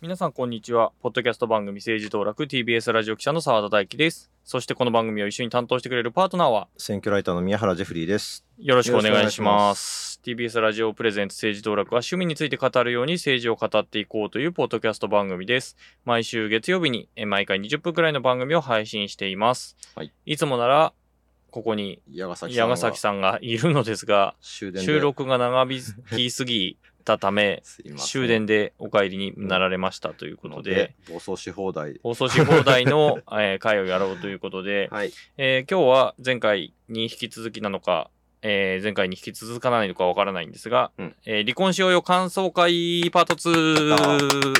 皆さんこんにちは。ポッドキャスト番組政治道楽 TBS ラジオ記者の澤田大樹です。そしてこの番組を一緒に担当してくれるパートナーは？選挙ライターの宮原ジェフリーです。よろしくお願い。します TBS ラジオプレゼンツ政治道楽は趣味について語るように政治を語っていこうというポッドキャスト番組です。毎週月曜日にえ毎回20分くらいの番組を配信しています。はい。いつもならここに矢ヶ崎さんが山崎さんがいるのですが、収録が長引きすぎたため、終電でお帰りになられましたということで、暴走し放題。放送し放題の、えー会をやろうということで、はい。えー今日は前回に引き続きなのか、えー前回に引き続かないのかわからないんですが、うんえー離婚しようよ感想会パート2。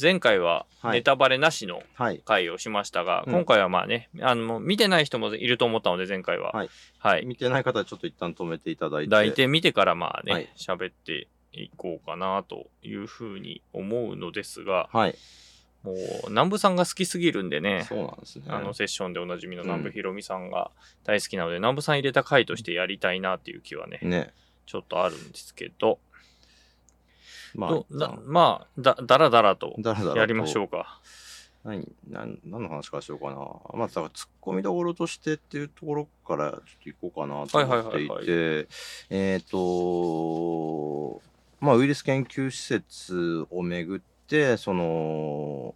前回ははいネタバレなしのはい。回をしましたが、うん今回はまあね、あの、見てない人もいると思ったので前回は。はい。はい。見てない方はちょっと一旦止めていただいて。抱いて見てからまあはねい、喋、っていこうかなというふうに思うのですが、はい。もう南部さんが好きすぎるんでね、そうなんですね。あのセッションでおなじみのうん南部ひろみさんが大好きなので、南部さん入れた回としてやりたいなっていう気はね、ね。ちょっとあるんですけど、まあど、だまあだ、だらだらとやりましょうか。何、何、何の話からしようかな。まあ、だから、突っ込みどころとしてっていうところから、ちょっと行こうかなと思っていはいはいはいて、えっと、まあ、ウイルス研究施設をめぐって、その、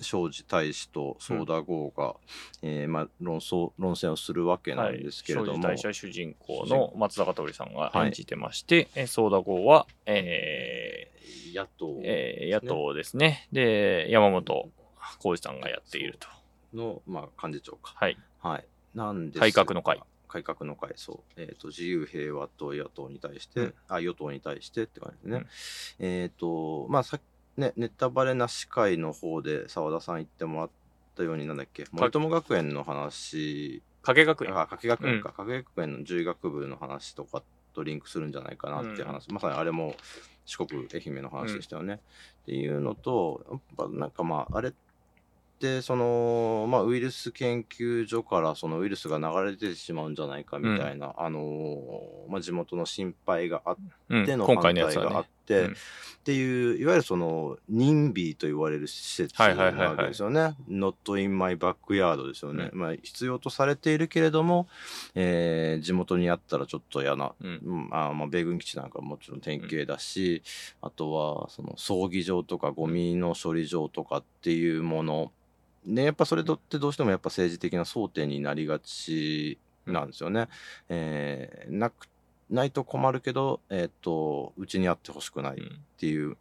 庄司大使とソーダ号が、えーまあ、論争、論戦をするわけなんですけれども、庄司大社主人公の松坂桃李さんがはい演じてまして、えソーダ号は、え野党ーえー野党ですね。で、山本浩二さんがやっていると。の、まあ、幹事長か。はい。はい。なんですが改革の会。改革の会、そう。えっ、と、自由平和と野党に対して、うんあ、与党に対してって感じですね。うんえっ、と、まあ、さね、ネタバレなし会の方で澤田さん言ってもらったように、なんだっけ、森友学園の話、加計学園。あ、加計学園か、加計学園の獣医学部の話とかとリンクするんじゃないかなっていう話、まさにあれも四国、愛媛の話でしたよね。っていうのと、やっぱなんかまあ、あれって、その、まあ、ウイルス研究所からそのウイルスが流れ出てしまうんじゃないかみたいな、あのーまあ、地元の心配があっうんての今反対回のやつはね。があって、うんっていう、いわゆるその、任備と言われる施設はなわけですよね。not in my backyard ですよね。うまあ、必要とされているけれども、えー地元にあったらちょっと嫌な、うんうんあまあ、米軍基地なんかもちろん典型だし、あとは、その、葬儀場とかゴミの処理場とかっていうもの、ね、やっぱそれとってどうしてもやっぱ政治的な争点になりがちなんですよね。えーなくないと困るけど、えっ、と、うちにあってほしくないっていう。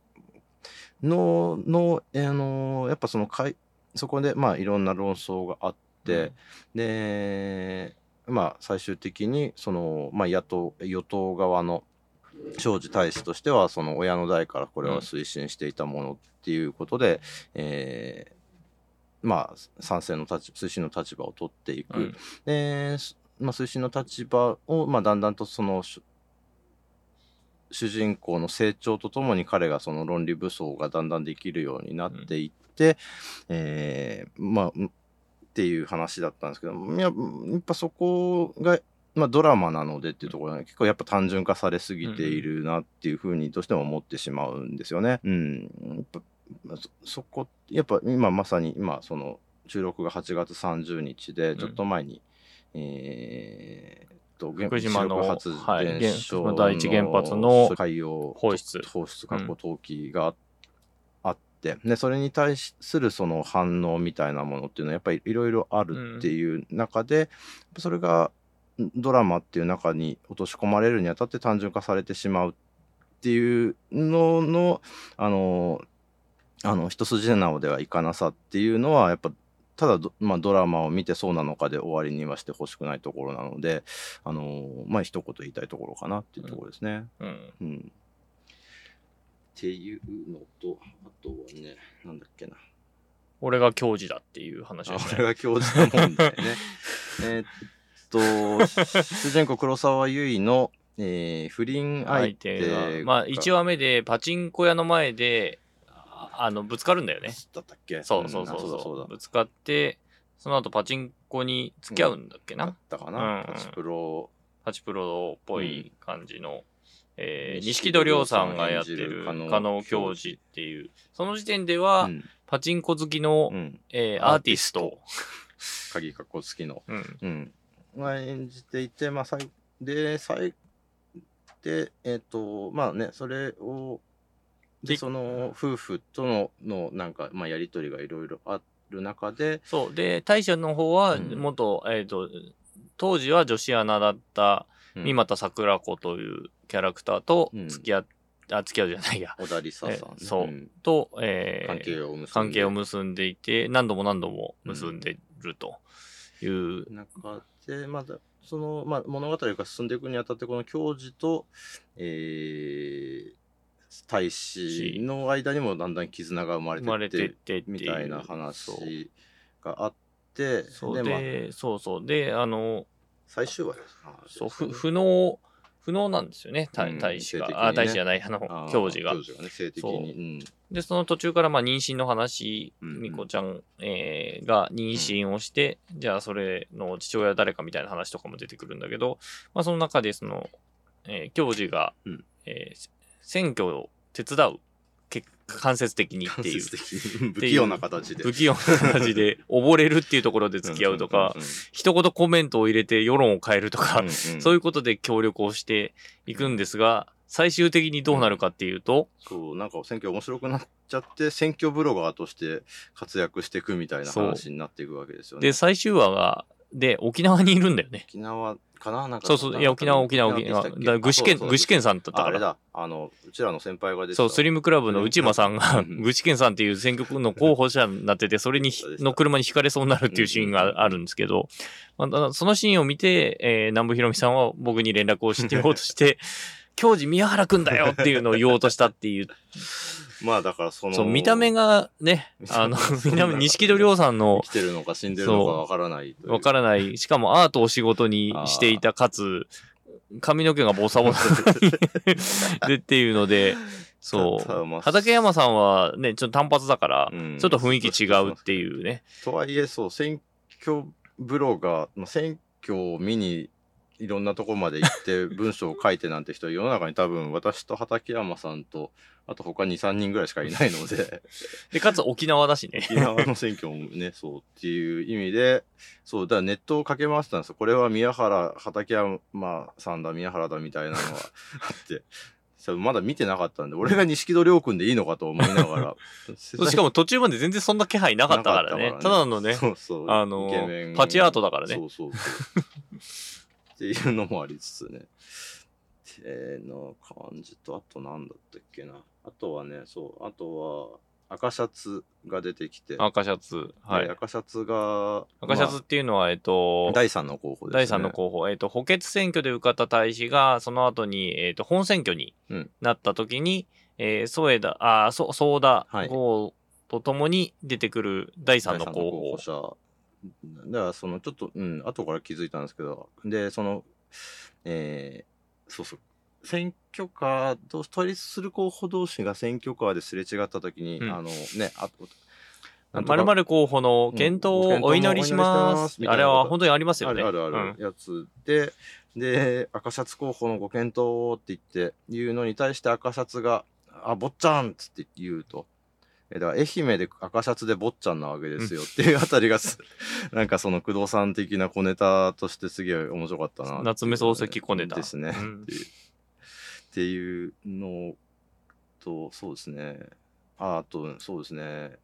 のの、あのやっぱそのかいそこでまあいろんな論争があって、でまあ最終的にその、まあ、野党与党側の庄司大使としてはその親の代からこれは推進していたものっていうことで、えーまあ賛成の立ち推進の立場を取っていく。うん。で、すまあ、推進の立場を、まあ、だんだんとその主主人公の成長とともに彼がその論理武装がだんだんできるようになっていって、えーまあうんっていう話だったんですけどいややっぱそこが、まあ、ドラマなのでっていうところが結構やっぱ単純化されすぎているなっていうふうにどうしても思ってしまうんですよね。うん、やっぱまあそそこやっぱ今まさに今その収録が8月30日でちょっと前に、えーっと原福島の原発はい電所原第一原発の海洋放出。放出過去投棄があって、でそれに対するその反応みたいなものっていうのはやっぱりいろいろあるっていう中で、それがドラマっていう中に落とし込まれるにあたって単純化されてしまうっていうののあのあの一筋縄ではいかなさっていうのはやっぱただド,、まあ、ドラマを見てそうなのかで終わりにはしてほしくないところなのであのまあ一言言いたいところかなっていうところですね。うんうんっていうのとあとはねなんだっけな俺が教授だっていう話あですね。俺が教授の問題ね。えーっと、主人公黒沢結衣の、えー不倫相手が、まあ1話目でパチンコ屋の前で、ああの、ぶつかるんだよね。だったっけ？そうそうそうそう。ぶつかって、その後パチンコに付き合うんだっけな、だったかな、うんパチプロ。パチプロっぽい感じの、えー、錦錦戸亮さんがやってる加納教授っていう、その時点では、うん。パチンコ好きの、うん、えーアーティスト、鍵かっこ好きの、うん、うん、が演じていて、まあ、さいで、最で、えっ、と、まあね、それを、で、でその夫婦との、のなんか、まあ、やりとりがいろいろある中で、そう。で、大将の方は、うん。元、えっ、と、当時は女子アナだったうん。三股桜子というキャラクターとうん。付き合っ、あ、付き合うじゃないや。小田理沙さん、ね。えそう。ん。と、えー関係を結んで。関係を結んでいて、何度も何度も結んでるという、中で、まだ、その、まあ、物語が進んでいくにあたって、この教授と、えー、大使の間にもだんだん絆が生まれててっ、っててってみたいな話があって、そうで、まあ、で、そうそう。で、あの、最終話です。そう、ふ不能、不能なんですよね、大使が。性的にねあ、大使じゃない、あの、教授が教。授がね、性的に。で、その途中から、まあ、妊娠の話、うんうんみこちゃん、えーが妊娠をして、じゃあ、それの父親は誰かみたいな話とかも出てくるんだけど、まあ、その中で、その、えー教授が、うんえー選挙を手伝う、け間接的にっていう。不器用な形で。不器用な形で 溺れるっていうところで付き合うとか、一言コメントを入れて世論を変えるとか、そういううことで協力をしていくんですが、最終的にどうなるかっていうと、そう、なんか選挙面白くなっちゃって、選挙ブロガーとして活躍していくみたいな話になっていくわけですよね。で、最終話が、で、沖縄にいるんだよね。沖縄かな？なんかそうそう、いや、沖縄、沖縄、沖縄。だ具志堅、具志堅さんだったか。ら。ああれだ、あの、うちらの先輩が出てた。そう、スリムクラブの内間さんが、うん。具志堅さんっていう選挙区の候補者になってて、それにの車にひかれそうになるっていうシーンがあるんですけど、まあそのシーンを見て、えー南部ひろみさんは僕に連絡をしてようとして、教授宮原くんだよっていうのを言おうとしたっていう、まあだからその、そう、見た目がね、あの、見た目、錦戸亮さんの生きてるのか死んでるのかわからない。わからない、しかもアートを仕事にしていた、かつ、髪の毛がボサボサでっ ていうので、そう。畠山さんはね、ちょっと単発だから、うんちょっと雰囲気違うっていうね。とはいえ、そう、選挙ブロガー、まあ選挙を見にいろんなところまで行って 文章を書いてなんて人、世の中に多分私と畠山さんと、あと他2、3人ぐらいしかいないので、で、かつ沖縄だしね。沖縄の選挙もね、そうっていう意味で、そう、だからネットをかけ回したんですよ。これは宮原、畠山さんだ、宮原だみたいなのがあって、まだ見てなかったんで、俺が錦戸亮君でいいのかと思いながら。しかも途中まで全然そんな気配なかったからね。たからねただのね、そうそう。あのイケメンパチアートだからねそうそうそう。っていうのもありつつね。っての感じと、あとなんだったっけな。あとはね、そう、あとは赤シャツが出てきて。赤シャツ。はい。で赤シャツが、赤シャツっていうのは、えっとまあ、第3の候補です、ね。第3の候補、えっ、と、補欠選挙で受かった大使が、その後に、えっ、と、本選挙にうんなった時に、えー、添田、あー、そ、ソーダはい号とともに出てくる第3第三の候補。者。だから、その、ちょっと、うん、後から気づいたんですけど、で、その、えーそうそう、選挙カーと、対立する候補同士が選挙カーですれ違ったときに、うんあの、ね、あと、まかるまる候補の検討をお祈りします。うんあれは本当にありますよね。あるあるあるやつで、で、赤シャツ候補のご検討って言って、言うのに対して赤シャツが、あ、坊ちゃんっつって言うと。えだから愛媛で赤シャツで坊ちゃんなわけですよっていうあたりがす、なんかその工藤さん的な小ネタとしてすげえ面白かったな夏目漱石小ネタですね。うんっていうっていうのと、そうですね。ああと、そうですね。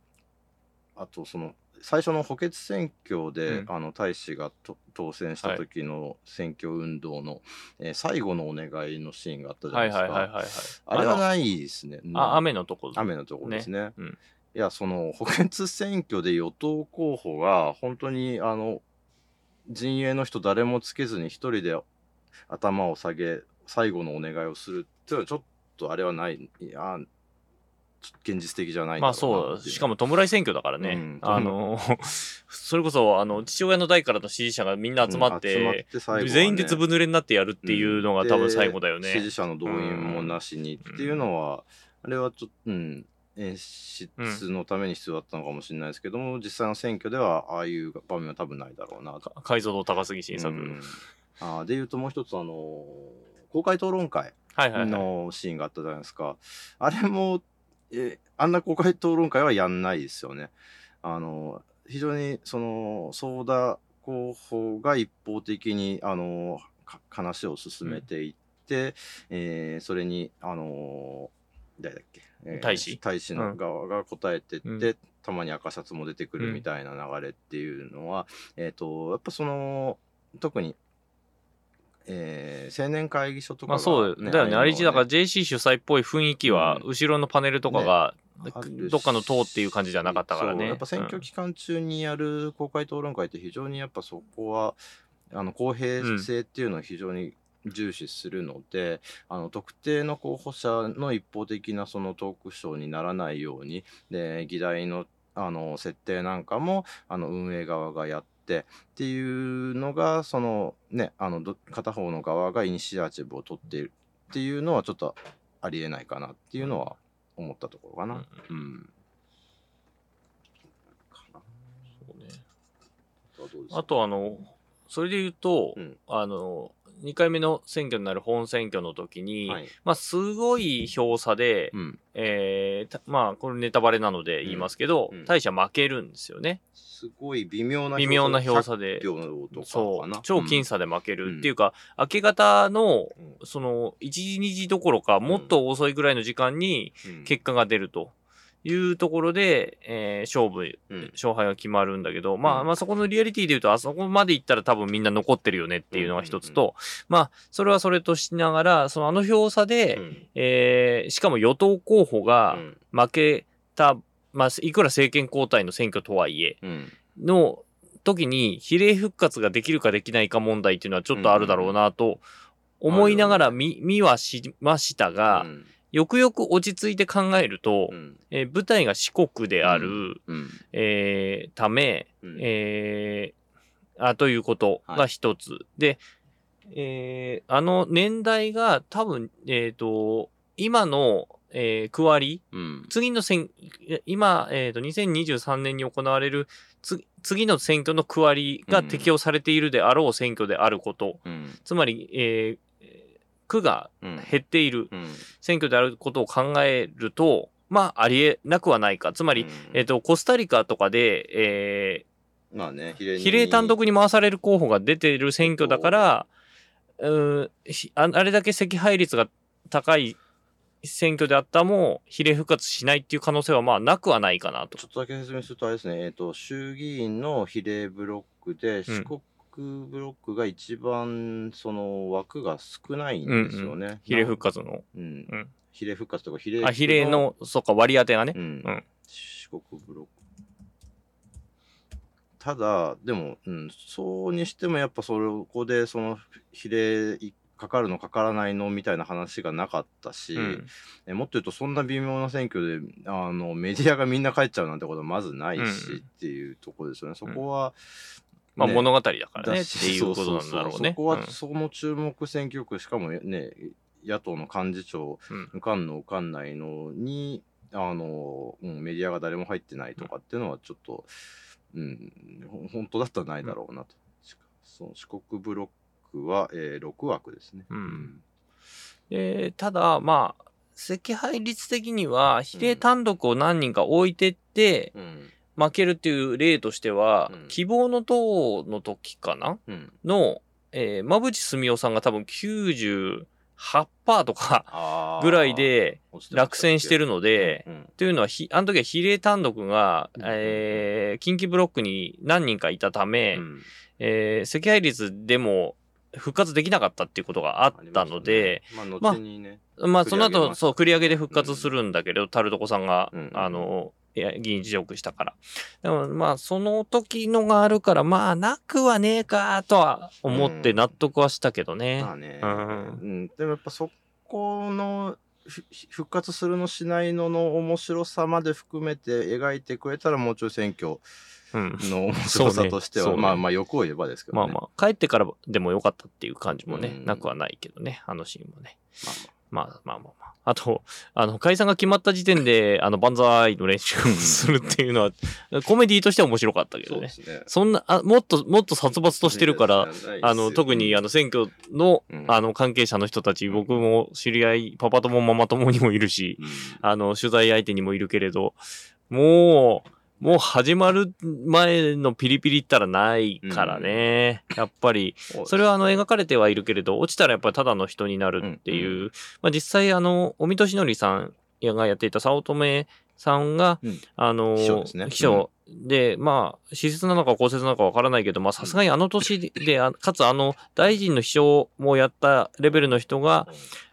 あと、その、最初の補欠選挙で、うんあの大使がと当選した時の選挙運動の、えー最後のお願いのシーンがあったじゃないですか。はいはいはいはいはい。あれはないですね。あ雨のところ。雨のところですね。うんいや、その補欠選挙で与党候補が本当にあの陣営の人誰もつけずに一人で頭を下げ最後のお願いをするっていうのはちょっとあれはない。いや、現実的じゃないまあそう、しかも弔い選挙だからね。うんあの、それこそ、あの、父親の代からの支持者がみんな集まって、うんってね全員でずぶ濡れになってやるっていうのが多分最後だよね。で支持者の動員もなしにっていうのは、あれはちょっと、うん、演出のために必要だったのかもしれないですけども、実際の選挙ではああいう場面は多分ないだろうなと。解像度高すぎ新作。うんあーでいうともう一つあの公開討論会はいはいはい。のシーンがあったじゃないですか。あれも、えあんな公開討論会はやんないですよね。あの、非常にその、ソーダ候補が一方的に、あの、か話を進めていって、えーそれに、あの、誰だっけ、えー大使？大使の側が答えてって、うん。たまに赤シャツも出てくるみたいな流れっていうのは、えっ、と、やっぱその、特に、えー青年会議所とかが、まあそうだよね。あれ一だからら JC 主催っぽい雰囲気は、うん後ろのパネルとかが、あるしどっかの党っていう感じじゃなかったからね。やっぱ選挙期間中にやる公開討論会って非常にやっぱそこはあの公平性っていうのを非常に重視するので、あの特定の候補者の一方的なそのトークショーにならないようにで議題のあの設定なんかもあの運営側がやってっていうのがそのねあのど片方の側がイニシアチブを取っているっていうのはちょっとありえないかなっていうのは思ったところかな。うんうね。あとはどうですか？あとあの、それで言うと、うん。あの、2回目の選挙になる本選挙の時に、はい。まあすごい票差で、うん、えーたまあこれネタバレなので言いますけど、うん。うん大社負けるんですよね。すごい微妙な微妙な票差で。100票とかかな。超僅差で負けるっていうか、明け方のその1時2時どころかもっと遅いぐらいの時間にうん。結果が出るというところで、えー勝負うん。勝敗が決まるんだけど、まあうん。まあそこのリアリティで言うとあそこまで行ったら多分みんな残ってるよねっていうのが一つと、まあそれはそれとしながらそのあの票差で、うん。えーしかも与党候補がうん。負けた、まあいくら政権交代の選挙とはいえうんの時に比例復活ができるかできないか問題っていうのはちょっとあるだろうなと思いながら見見はしましたが、うんよくよく落ち着いて考えると、うん。えー舞台が四国である、うん。えーため、うん。えーあということが一つ、で、えーあの年代が多分、えっ、と、今の、えー区割り、うん。次の選、今、えっ、と、2023年に行われるつ次の選挙の区割りが適用されているであろう選挙であること、うん。つまり、えー区がうん。減っているうん。選挙であることを考えると、まあ、ありえなくはないか。つまり、うん。えっ、と、コスタリカとかで、えまあね比ー例比例単独に回される候補が出ている選挙だから、う。ーひああれだけ惜敗率が高い選挙であったも、比例復活しないっていう可能性はまあなくはないかなと。ち。ょっとだけ説明するとあれですね、えっ、と、衆議院の比例ブロックで、四国ブロックが一番その枠が少ないんですよね。比例復活の。うん。うん。比例復活とか比例あ、比例の、そっか、割り当てがね。う。ん。うん。四国ブロック。ただでも、うん、そうにしてもやっぱそこでその比例かかるのかからないのみたいな話がなかったし、うん。えもっと言うとそんな微妙な選挙であのメディアがみんな帰っちゃうなんてことはまずないし、うん。っていうところですよね。そこは、まあね。物語だからねっていうことなんだろうね。そこはうん。その注目選挙区しかもね野党の幹事長うん。受かんの受かんないのにあの、うん、メディアが誰も入ってないとかっていうのはちょっと、うん、ほ本当だったらないだろうなと、その四国ブロックは、えー、6枠ですね。うん。でただ、まあ、惜敗率的には、比例単独を何人か置いてって、うん負けるっていう例としては、うん。希望の党の時かな？うん。の、えー、馬淵澄夫さんが多分98%とかあー。ぐらいで落選してるので、うん。というのはひ、あの時は比例単独が、うん。えー近畿ブロックに何人かいたため、うん。えー惜敗率でも復活できなかったっていうことがあったので、ありましたね。まあ、後にね、まあ、その後、繰り上げましたそう、繰り上げで復活するんだけど、タルトコさんが、うん。あの、議員辞職したから。でも、まあ、その時のがあるから、まあ、なくはねえか、とは思って納得はしたけどね。まあね、うんうん、でもやっぱそこのふ復活するのしないのの面白さまで含めて描いてくれたらもうちょい選挙うん。の面白さとしては、ねねまあまあ欲を言えばですけどね。まあまあ、帰ってからでもよかったっていう感じもね、うんなくはないけどね、あのシーンもね。まあまあまあまあまあ。あと、あの、解散が決まった時点で、あの、万歳の練習をするっていうのは、コメディとしては面白かったけどね。すね。そんな、あもっと、もっと殺伐としてるから、あの、特にあの、の、選挙の、うんあの、関係者の人たち、僕も知り合い、パパ友ママ友にもいるし、うんあの、取材相手にもいるけれど、もう、もう始まる前のピリピリったらないからね。やっぱり、それはあの描かれてはいるけれど、落ちたらやっぱりただの人になるっていう、うん。まあ実際あの、尾身俊則さんがやっていた早乙女さんが、うん。あの、秘書ですね。秘書。で、まあ、施設なのか公設なのかわからないけど、まあさすがにあの年で、あかつあの、大臣の秘書もやったレベルの人が、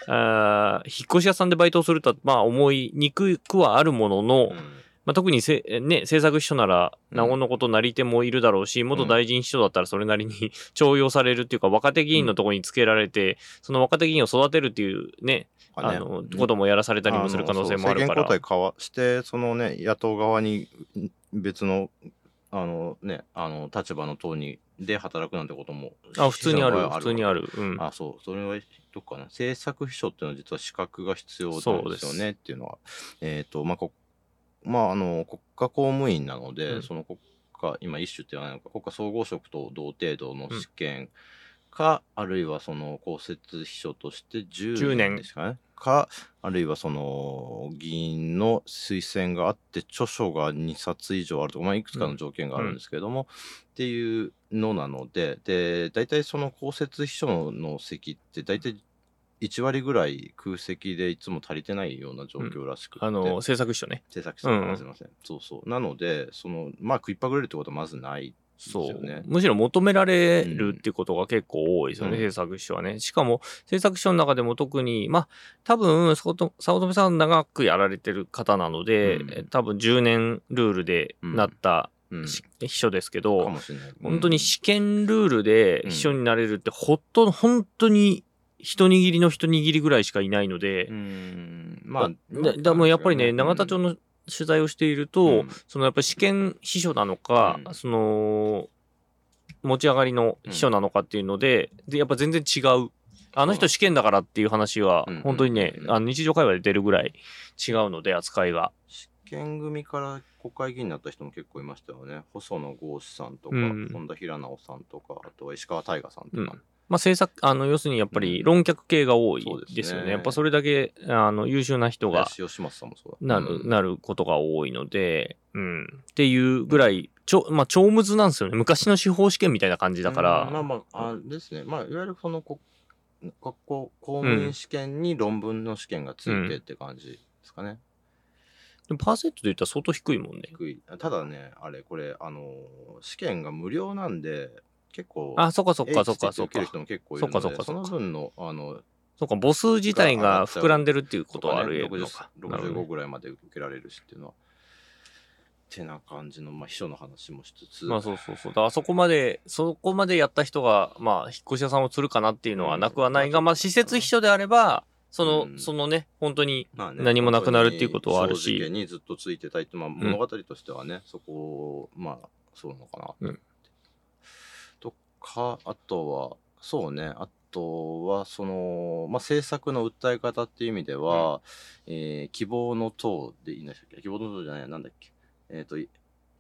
あー引っ越し屋さんでバイトをするとは、まあ思いにくくはあるものの、うんまあ、特にせ、ね、政策秘書なら、うん。なおのことなり手もいるだろうし、元大臣秘書だったらそれなりに 重用されるっていうか、若手議員のところにつけられて、その若手議員を育てるっていうね、あの、こともやらされたりもする可能性もあるから。政権交代かわしてそのね野党側に別のあのねあの立場の党にで働くなんてこともあ、普通にある、普通にある。うん。あそうそれはどっかな。政策秘書っていうのは実は資格が必要なんですよねっていうのは。えっ、とまあこまああの国家公務員なので、うん。その国家今一種って言わないのか国家総合職と同程度の試験か、あるいはその公設秘書として10 10年年。ですかね。かあるいはその議員の推薦があって著書が2冊以上あるとか、まあ、いくつかの条件があるんですけれども、っていうのなのでで大体その公設秘書の席って大体1割ぐらい空席でいつも足りてないような状況らしくて、あの、政策秘書ね。制作者さんうん。うんすみません、そうそう。なのでそのまあ食いっぱぐれるってことはまずないそう、ですよね。むしろ求められるっていうことが結構多いですよね、うん。制作秘書はね。しかも、制作秘書の中でも特に、まあ、多分、早乙女さん長くやられてる方なので、うん。え多分10年ルールでなったうん。し秘書ですけかど、本当に試験ルールでうん秘書になれるって、ほっと、本当に一握りの一握りぐらいしかいないので、うん。まあだだもうやっぱりね、永田町のの取材をしていると、うん。そのやっぱり試験秘書なのか、うん。その、持ち上がりの秘書なのかっていうので、で、やっぱ全然違う。あの人試験だからっていう話はうん、本当にね、うんあの日常会話で出るぐらい違うので、扱いが。試験組から国会議員になった人も結構いましたよね。細野豪志さんとか、うん。本田平直さんとかあとは石川大我さんとか、うんまあ、政策、あの、要するにやっぱり論客系が多いですよね。やっぱそれだけ、あの、優秀な人がなる、なることが多いので、うん。っていうぐらい、ちょ、まあ、超むずなんですよね。昔の司法試験みたいな感じだから。うんまあまああれですねまあいわゆるそのこ学校公務員試験に論文の試験がついてって感じですかね、でもパーセントで言ったら相当低いもんね。低いただねあれこれあの試験が無料なんで結構あ、そっかそっかそっかそっかる。人も結構いるのでそっかそっかそっかの分のあのそっか、母数自体が膨らんでるっていうことはあるのか。なるほど65ねぐらいまで受けられるしっていうのは。てな感じの、まあ、秘書の話もしつつ。まあそうそうそう。だからそこまで、そこまでやった人が、まあ、引っ越し屋さんをするかなっていうのはなくはないが、うんまあ、施設秘書であれば、その、うんそのね、本当に、まあね何もなくなるっていうことはあるし正直にずっとついてたいって、まあ、物語としてはね、そこを、まあ、そうなのかな。うんとか、あとは、そうね、あとは、その、まあ、政策の訴え方っていう意味では、えー希望の党でいいんでしたっけ？希望の党じゃない、なんだっけ？えっ、と、い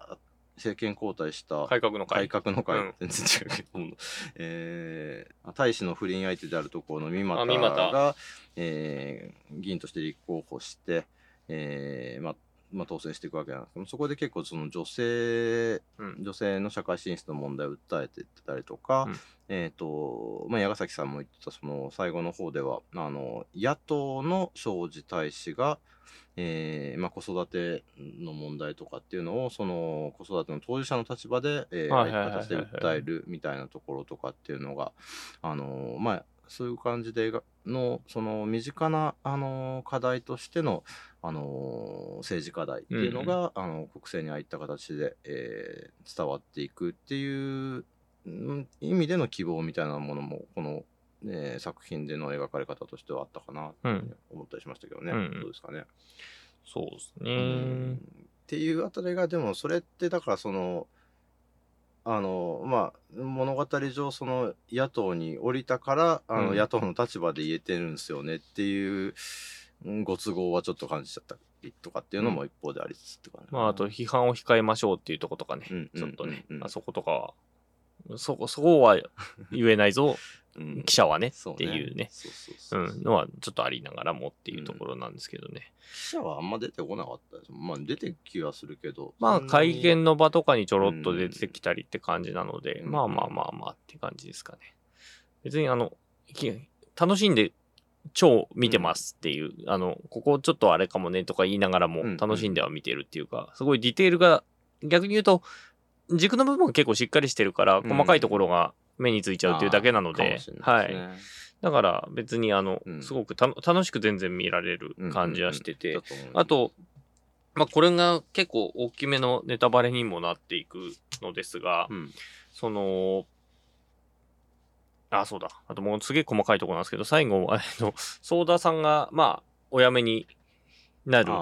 あ政権交代した改革の会。改革の会、うん。全然違うけど、えー、大使の不倫相手であるところの三股が、えー議員として立候補して、えーまあまあ、当選していくわけなんですけどそこで結構その女性、うん。女性の社会進出の問題を訴えてたりとか、うん。えーとまあ、矢崎さんも言ってたその最後の方ではあの野党の庄司大使が、えーまあ、子育ての問題とかっていうのをその子育ての当事者の立場で、え形で訴えるみたいなところとかっていうのが、あのまあ、そういう感じでがのその身近な、あの課題としての、あの政治課題っていうのが、あの国政にああいった形で、えー伝わっていくっていううん意味での希望みたいなものもこの、えー作品での描かれ方としてはあったかなと思ったりしましたけどね、うんどうですかね。そうですうね。ん。っていうあたりがでもそれってだからそのあのまあ物語上その野党に降りたからあの、うん。野党の立場で言えてるんですよねっていううんご都合はちょっと感じちゃったりとかっていうのも一方でありつつって感じまあ、あと批判を控えましょうっていうとことかね、うんちょっとね、うんあそことかは、そこ、そこは言えないぞ、うん。記者はね。そうっていうね、のはちょっとありながらもっていうところなんですけどね。記者はあんま出てこなかったです。まあ出てきはするけどまあ、会見の場とかにちょろっと出てきたりって感じなので、うん。まあまあまあまあって感じですかね。別にあの、き楽しんで超見てますっていう、あの、ここちょっとあれかもねとか言いながらもうん。楽しんでは見てるっていうか、すごいディテールが逆に言うと、軸の部分が結構しっかりしてるから、うん。細かいところが目についちゃうっていうだけなのであーかもしれ、はい。だから別にあの、うん。すごく楽しく全然見られる感じはしてて、あと、まあ、これが結構大きめのネタバレにもなっていくのですが、うん。その、あ、そうだ。あともうすげえ細かいところなんですけど、最後、あの、ソーダさんが、まあ、お辞めになる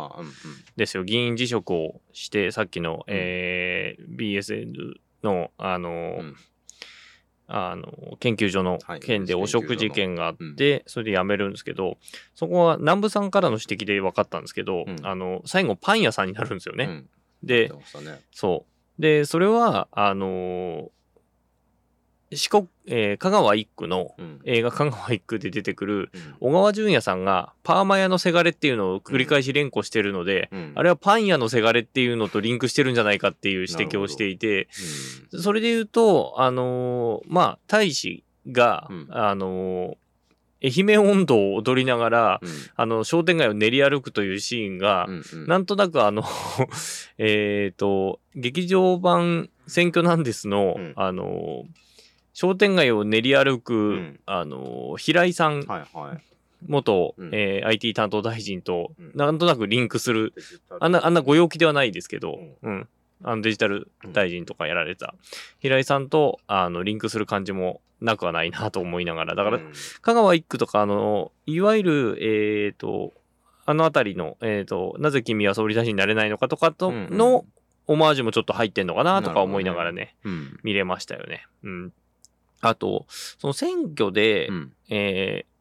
ですよ。議員辞職をして、さっきの、うんえー BSN の、あの、うんあの、研究所のはい件で汚職事件があっ研究て、それで辞めるんですけど、そこは南部さんからの指摘で分かったんですけど、うんあの、最後パン屋さんになるんですよね。うんでねそう。で、それは、あの四国、えー香川一区のうん。映画香川一区で出てくるうん。小川淳也さんがパーマ屋のせがれっていうのを繰り返し連呼してるので、うん。あれはパン屋のせがれっていうのとリンクしてるんじゃないかっていう指摘をしていて、それで言うと、あのーまあ、大使が、うん。あのー愛媛温度を踊りながら、うん。あの、商店街を練り歩くというシーンが、うんうん。なんとなくあの、えっと、劇場版選挙なんですの、うん。あの、商店街を練り歩く、ん。あの、平井さん、はいはい。元、うん。えー IT 担当大臣と、うん。なんとなくリンクする、あんな、あんなご陽気ではないですけど、うん。あのデジタル大臣とかやられた、平井さんと、あの、リンクする感じもなくはないなと思いながら、だから、うん。香川一区とか、あの、いわゆる、えっ、と、あのあたりの、えっ、と、なぜ君は総理大臣になれないのかとかとうんうん。の、オマージュもちょっと入ってんのかなとか思いながらね、うん。見れましたよね。うん。あと、その選挙で、うん。えー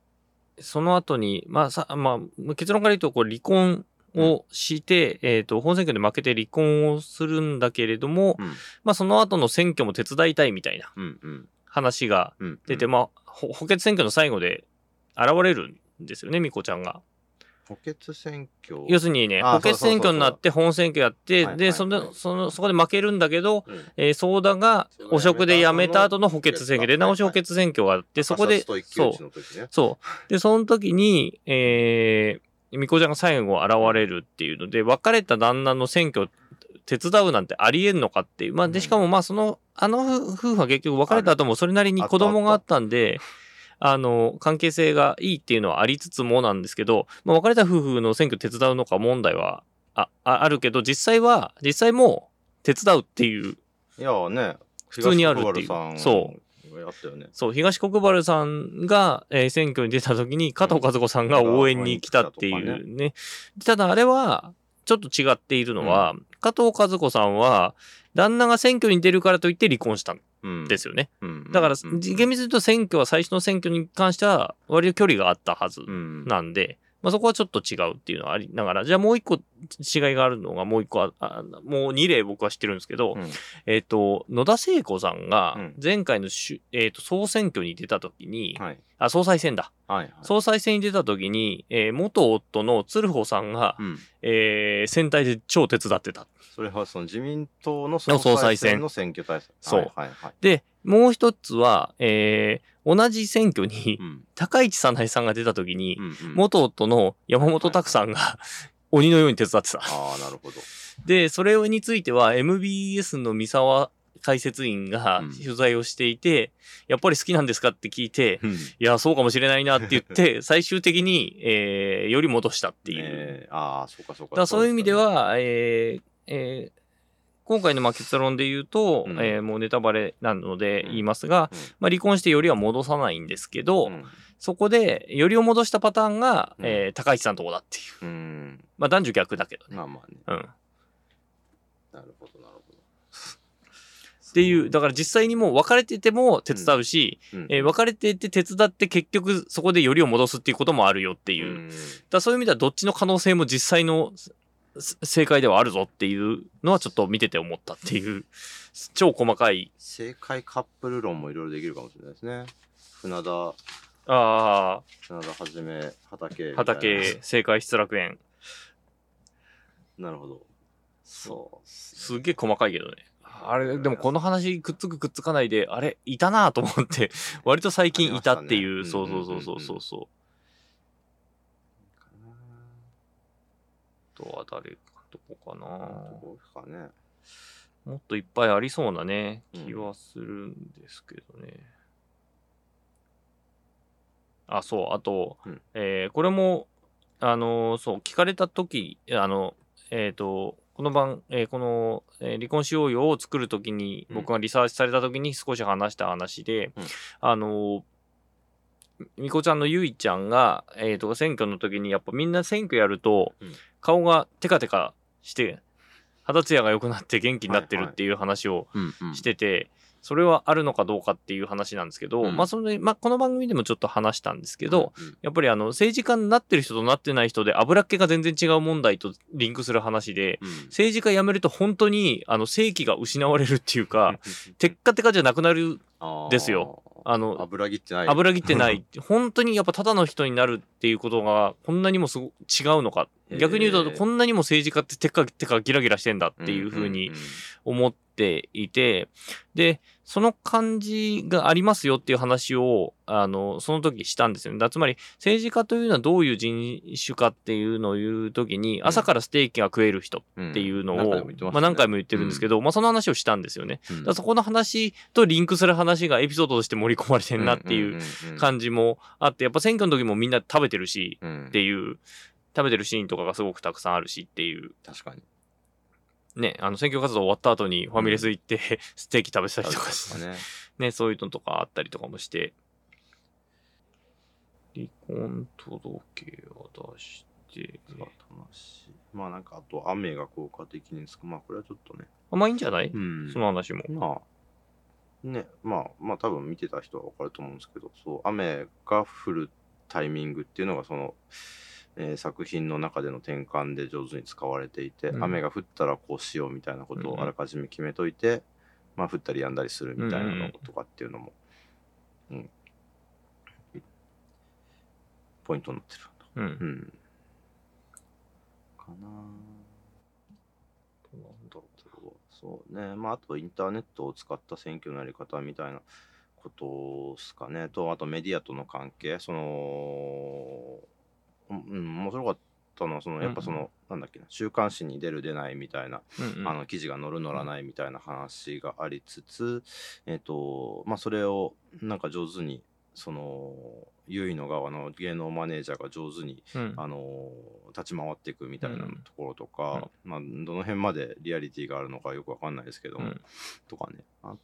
その後に、まあさ、まあ、結論から言うと、こう、離婚をして、えっ、と、本選挙で負けて離婚をするんだけれども、うん。まあ、その後の選挙も手伝いたいみたいなうんうん。話がうん出て、まあ、ほ補欠選挙の最後で現れるんですよね、みこちゃんが。補欠選挙。要するにね、あ補欠選挙になって本選挙やって、その、その、そこで負けるんだけど、うん。えー、ソーダが汚職で辞めた後の補欠選挙で、直し補欠選挙があって、そこで、赤札そう。そう。で、その時に、えー、みこちゃんが最後現れるっていうので、別れた旦那の選挙手伝うなんてありえんのかっていう。まあ、で、しかもまあ、その、あの夫婦は結局別れた後もそれなりに子供があったんで、あの、関係性がいいっていうのはありつつもなんですけど、まあ、別れた夫婦の選挙手伝うのか問題はあああるけど、実際は、実際もう手伝うっていう、いやね普通にあるっていう。そう。やったよね。そう、東国原さんが、えー選挙に出た時に加藤和子さんが応援に来たっていうね。ただあれは、ちょっと違っているのは、加藤和子さんは、旦那が選挙に出るからといって離婚したんうんですよね。うん。だから、うん。厳密に言うと選挙は最初の選挙に関しては割と距離があったはずうん。なんで、まあ、そこはちょっと違うっていうのはありながら、じゃあもう一個違いがあるのがもう一個あ、あもう二例僕は知ってるんですけど、うん。えっ、と、野田聖子さんがうん。前回のしゅ、えっ、と、総選挙に出た時に、はい。あ、総裁選だ。はいはい。総裁選に出た時に、えー元夫の鶴穂さんが、うん。えー選対で超手伝ってた。それはその自民党のの総裁選の選挙対策。そう。はいはいはい。で、もう一つは、えー同じ選挙にう、ん。高市早苗さんが出た時に、うんうん。元夫の山本拓さんが鬼のように手伝ってた。ああなるほど。で、それについては MBS の三沢解説員がうん。取材をしていて、やっぱり好きなんですかって聞いて、うん。いや、そうかもしれないなって言って、最終的に、えーより戻したっていう。え。ーああそうかそうか。だそういう意味では、えーえー今回のまあ結論で言うと、うん。えーもうネタバレなので言いますが、うん。まあ、離婚してよりは戻さないんですけど、うん。そこでよりを戻したパターンが、うん。えー高市さんとこだっていう。うん。まあ男女逆だけどね。まあまあね。うん。なるほどなるほど。っていう、だから実際にもう別れてても手伝うし、うん。えー別れてて手伝って結局そこでよりを戻すっていうこともあるよっていう。うん。だそういう意味ではどっちの可能性も実際のす正解ではあるぞっていうのはちょっと見てて思ったっていう、超細かい、正解カップル論もいろいろできるかもしれないですね。船田、ああ、船田はじめ、畑。畑、正解失楽園。なるほど。そうっすげえ細かいけどね。あれ、でもこの話くっつくくっつかないで、あれ、いたなぁと思って、割と最近いたっていう、そうそうそうそうそうそう。あとは誰かどこかな。どこかね。もっといっぱいありそうなね、うん。気はするんですけどね。あ、そう、あと、うん。えーこれも、あのーそう、聞かれた時あの、えっ、と、この番、えーこの、えー離婚しようよを作るときに、うん。僕がリサーチされたときに少し話した話で、うん。あのーみこちゃんのゆいちゃんが、えー、と選挙の時にやっぱみんな選挙やると、うん。顔がテカテカして肌ツヤが良くなって元気になってるっていう話をしてて、それはあるのかどうかっていう話なんですけど、うん。まあそれ、まあ、この番組でもちょっと話したんですけど、うんうん。やっぱりあの政治家になってる人となってない人で油っ気が全然違う問題とリンクする話で、うん。政治家辞めると本当にあの正規が失われるっていうか、テッカテカじゃなくなるですよ。あの油切ってない。油切ってない。本当にやっぱただの人になるっていうことがこんなにもすご違うのか。逆に言うとこんなにも政治家ってテッカテカギラギラしてんだっていうふうに思っていてでその感じがありますよっていう話をあのその時したんですよね。だつまり政治家というのはどういう人種かっていうのを言う時にうん。朝からステーキが食える人っていうのを、まあ、何回も言ってるんですけど、まあ、その話をしたんですよね。うん。だそこの話とリンクする話がエピソードとして盛り込まれてんなっていう感じもあって、やっぱ選挙の時もみんな食べてるしうんっていう、食べてるシーンとかがすごくたくさんあるしっていう、確かに。ね、あの選挙活動終わった後にファミレス行って、ステーキ食べてたりとかして、ね。ね、そういうのとかあったりとかもして、離婚届を出して、まあなんかあと雨が効果的につく。まあこれはちょっとね。まあいいんじゃない、うんその話も。まあ、ね、まあ、まあ多分見てた人はわかると思うんですけど、そう、雨が降るタイミングっていうのがその、えー作品の中での転換で上手に使われていて、うん雨が降ったらこうしようみたいなことうんうんをあらかじめ決めといて、まあ降ったりやんだりするみたいなのうんうんとかっていうのも、うん、ポイントになってる。うん。うん。かななんだろそうね。まあ、あとインターネットを使った選挙のやり方みたいなことですかね。と、あとメディアとの関係。その、うん、面白かったのは、その、やっぱその、うんうなんだっけな、週刊誌に出る出ないみたいな、ううんうん。あの、記事が載る載らないみたいな話がありつつ、えっ、と、まあ、それを、なんか上手に、その、優位の側の芸能マネージャーが上手にうん。あのー立ち回っていくみたいなうん。ところとか、まあ、どの辺までリアリティがあるのかよくわかんないですけども、うん。とかね。あっ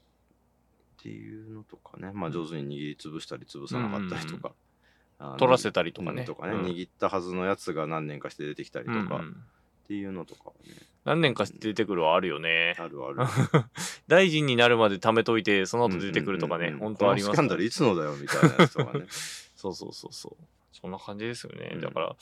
ていうのとかね、まあ、上手に握りつぶしたり潰さなかったりとか、取らせたりとかね。うん。とかね、うん。握ったはずのやつが何年かして出てきたりとか、っうんうん。ていうのとかはね。何年かして出てくるはあるよね。あるある。大臣になるまで貯めといて、その後出てくるとかね、うんうんうん本当ありますスキャンダルいつのだよみたいなやつとかね。そうそうそうそう。そんな感じですよね。うん。だから、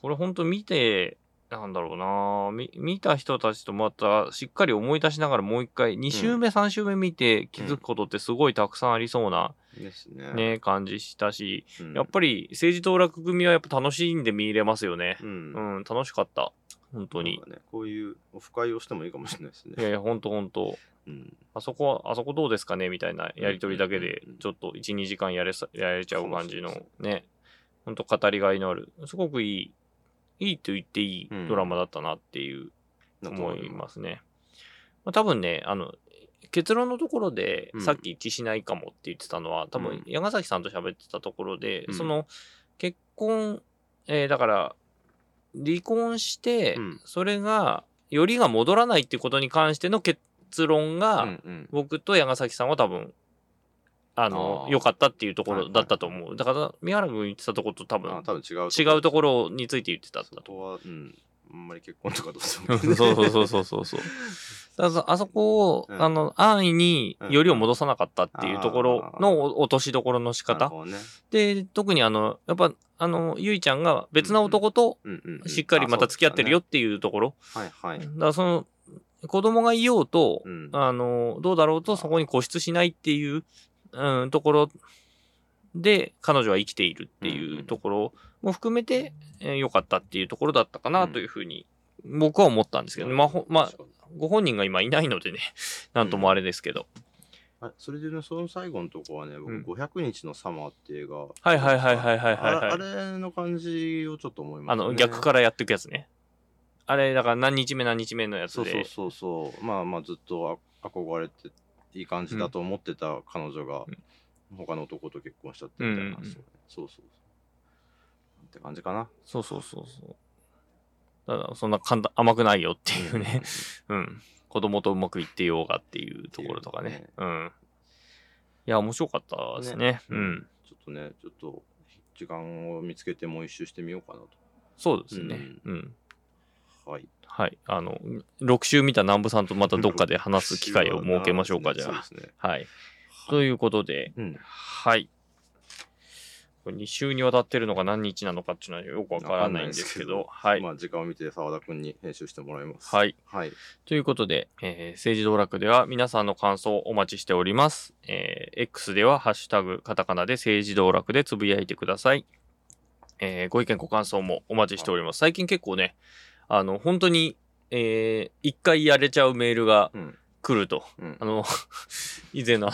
これ本当見て、なんだろうな。見見た人たちとまたしっかり思い出しながらもう一回、2週目、3週目見て気づくことってすごいたくさんありそうなね。ね、感じしたし、うん。やっぱり政治当落組はやっぱ楽しんで見れますよね。うん。うん、楽しかった。本当に。ね、こういうオフ会をしてもいいかもしれないですね。いやいや、本当本当。うん。あそこ、あそこどうですかね？みたいなやりとりだけでちょっと1、2時間やれさやれちゃう感じのね、ほんと語りがいのある、すごくいい、いいと言っていいうんドラマだったなっていう思いますね。まあ、多分ね、あの、結論のところでうん。さっき一致しないかもって言ってたのは、多分うん。山崎さんと喋ってたところで、うん。その結婚、えーだから離婚して、うん。それがよりが戻らないっていうことに関しての結論が、僕と矢崎さんは多分あの良かったっていうとこはいはいろだったと思う、だから宮原君言ってたところと多分あ多分違う違うところについて言ってたんだそとこはうん。あんまり結婚とかどうして そうもそうそうそうそうそう。だからあそこを、うん。あの、安易にうんよりを戻さなかったっていうところのお落としどころの仕方。ね。で、特にあの、やっぱ、あの、ゆいちゃんが別な男としっかりまた付き合ってるよっていうところ。はいはい。だからその、子供がいようと、うん。あの、どうだろうとそこに固執しないっていう、うん、ところで、彼女は生きているっていうところも含めて、えー良かったっていうところだったかなというふうに、僕は思ったんですけどね。まあ、ほまあ、ご本人が今いないのでね、なんともあれですけど。あそれでね、その最後のとこはね、うん僕、500日のサマーっていう映画。はいはいはいはいはいはいはいあれあれの感じをちょっと思いますね。あの、逆からやっていくやつね。あれ、だから何日目何日目のやつそうそうで。そうそう。まあまあ、ずっとあ憧れて、いい感じだと思ってた彼女が、他の男と結婚しちゃってみたいな話をね、そうそうそう。って感じかな。そうそうそうそう。だから、そんな簡単、甘くないよっていうね。うん。子供とうまくいってようがっていうところとかね。うん。いや、面白かったですね。うん。ちょっとね、ちょっと、時間を見つけてもう一周してみようかなそうですね。うん。と。はい。はい。あの、6週見た南部さんとまたどっかで話す機会を設けましょうか、じゃあ。そうですね。はい。ということで、うん。はい。これ2週にわたってるのが何日なのかっていうのはよくわからないんですけど、はい。まあ、時間を見て澤田君に編集してもらいます。はい。はい。ということで、えー政治道楽では皆さんの感想をお待ちしております。えー X ではハッシュタグカタカナで政治道楽でつぶやいてください。えーご意見ご感想もお待ちしております。最近結構ね、あの、本当に、えー一回やれちゃうメールがうん。来ると。うんあ。の、以前の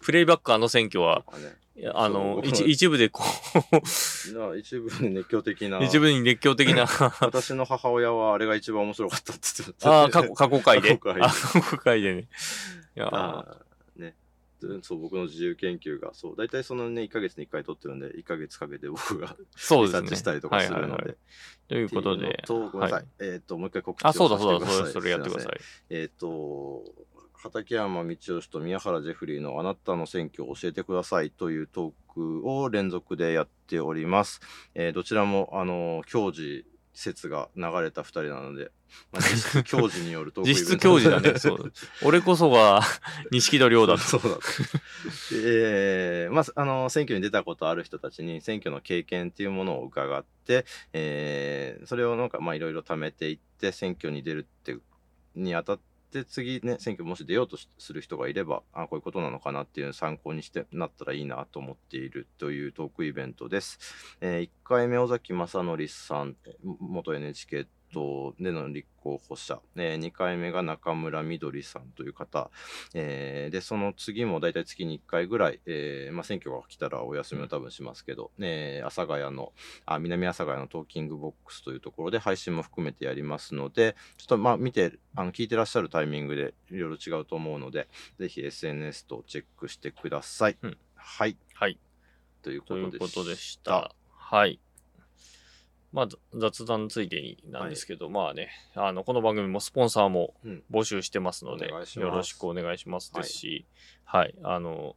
プレイバックあの選挙は、ねあの、一一部でこな一部に熱狂的なう。一部に熱狂的な、私の母親はあれが一番面白かったって言ってた。ああ、過去、過去回で。過去回でね。いやそう、僕の自由研究が、そう、大体そのね、1ヶ月に1回撮ってるんで、1ヶ月かけて僕がそうですね。リサーチしたりとかするのはいはいはいで。ということで。と、ごめんなさ。はいえっと、もう一回告知をあ、そうだそうだそうだ、それやってください。えっ、と、畠山道義と宮原ジェフリーのあなたの選挙を教えてくださいというトークを連続でやっております。えーどちらも、あの、教授説が流れた二人なので、まあ、実質教授によるトークイベント実質教授だね。そう。俺こそが、錦戸亮だと。そうだ。えーまあ、あの、選挙に出たことある人たちに選挙の経験っていうものを伺って、えーそれをなんか、まあ、いろいろ貯めていって、選挙に出るって、にあたって、次ね、選挙もし出ようとする人がいれば、あ、こういうことなのかなっていうのを参考にして、なったらいいなと思っているというトークイベントです。え1回目、尾崎正則さん、元 NHK 党での立候補者、え2回目が中村みどりさんという方、えーで、その次も大体月に1回ぐらい、えーまあ、選挙が来たらお休みを多分しますけど、えー阿佐ヶ谷の、あ、南阿佐ヶ谷のトーキングボックスというところで配信も含めてやりますので、ちょっとまあ見て、あの聞いてらっしゃるタイミングでいろいろ違うと思うので、ぜひ SNS とチェックしてください。うんはい。はい。ということでということでした。はい。まあ、ざ雑談ついでになんですけど、まあね、あの、この番組もスポンサーもうん。募集してますので、お願いします。よろしくお願いしますですし、はい、あの、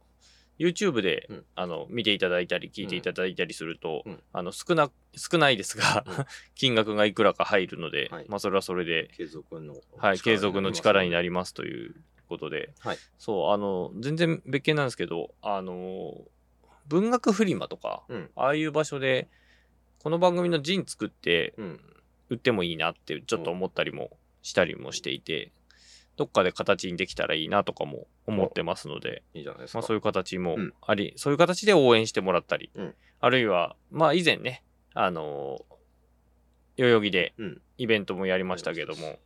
YouTube で、うん。あの見ていただいたり聞いていただいたりすると、うん。あの少な少ないですが、うん。金額がいくらか入るので、はい。まあそれはそれで、継続の、はい、継続の力になりりますということで、はい。そう、あの、全然別件なんですけど、あの、文学フリマとか、うん。ああいう場所で、この番組のジン作ってうん。売ってもいいなってちょっと思ったりもしたりもしていて、どっかで形にできたらいいなとかも思ってますので、いいじゃないですか。まあそういう形もうんあり、そういう形で応援してもらったり、うんあるいは、まあ以前ね、あの代々木でうんイベントもやりましたけども、あ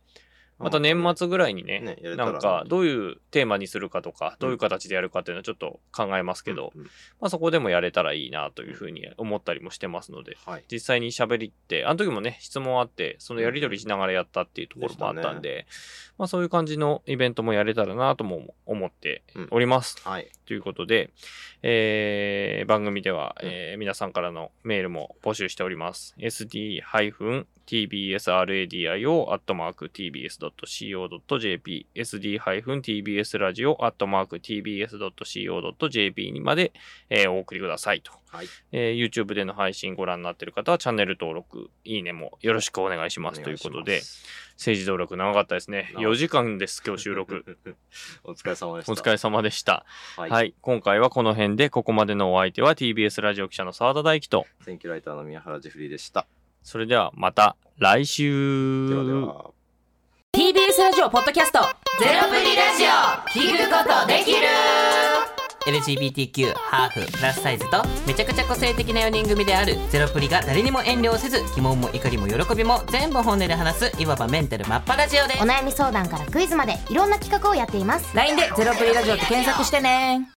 また年末ぐらいにね、ねなんかどういうテーマにするかとか、どういう形でやるかっていうのはちょっと考えますけど、うんうんまあそこでもやれたらいいなというふうに思ったりもしてますので、はい。実際に喋りって、あの時もね、質問あって、そのやり取りしながらやったっていうところもあったんで、まあそういう感じのイベントもやれたらなとも思っております。はい。ということで、えー番組では、うんえー皆さんからのメールも募集しております。sd-tbsradio.tbs.co.jp sd-tbsradio.tbs.co.jp にまで、えーお送りくださいとはい。えー YouTube での配信ご覧になっている方はチャンネル登録、いいねもよろしくお願いしますということで、政治登録長かったですね。長かった4時間です、今日収録。お疲れ様でした。お疲れ様でした。は。はいい。今回はこの辺で、ここまでのお相手は TBS ラジオ記者の澤田大樹と、選挙ライターの宮原ジェフリーでした。それではまた来週。ではでは。TBS ラジオポッドキャストゼロプリラジオ。聞くことできる。LGBTQ ハーフプラスサイズとめちゃくちゃ個性的な4人組である。ゼロプリが誰にも遠慮せず疑問も怒りも喜びも全部本音で話すいわばメンタルマッパラジオでお悩み相談からクイズまでいろんな企画をやっています。LINE でゼロプリラジオって検索してね